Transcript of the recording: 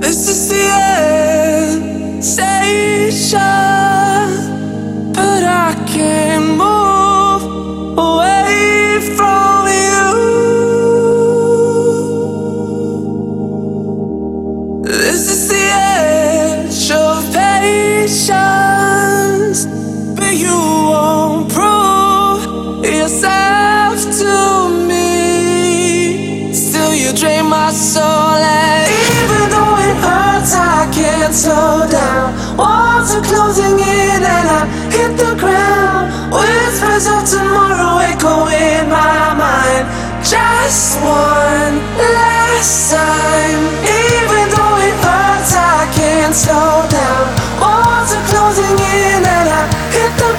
This is the end station, but I can't move away from you. This is the edge of patience, but you won't prove yourself to me. Still, you drain my soul. Can't slow down. Walls are closing in and I hit the ground. Whispers of tomorrow echo in my mind. Just one last time. Even though it hurts, I can't slow down. Walls are closing in and I hit the